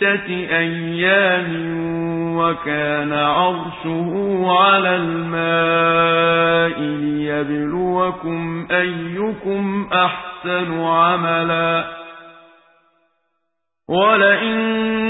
ستة أيام وكان عرشه على الماء ليبلوكم أيكم أحسن عملا. ولئن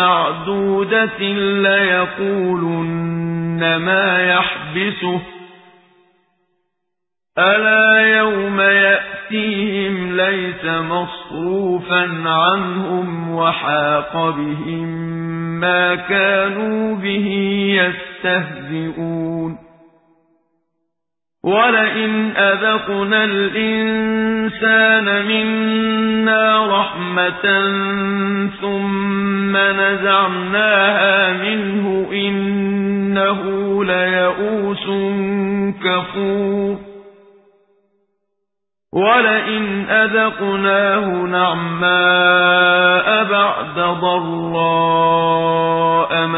معدودة ليقولن ما يحبسه. ألا يوم يأتيهم ليس مصروفا عنهم وحاق بهم ما كانوا به يستهزئون. ولئن أذقنا الإنسان منا رحمة ثم نزعناها منه إنه ليئوس كفور ولئن أذقناه نعماء بعد ضراء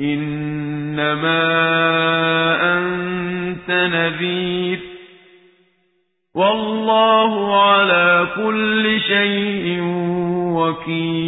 إنما أنت نذير. والله على كل شيء وكيل.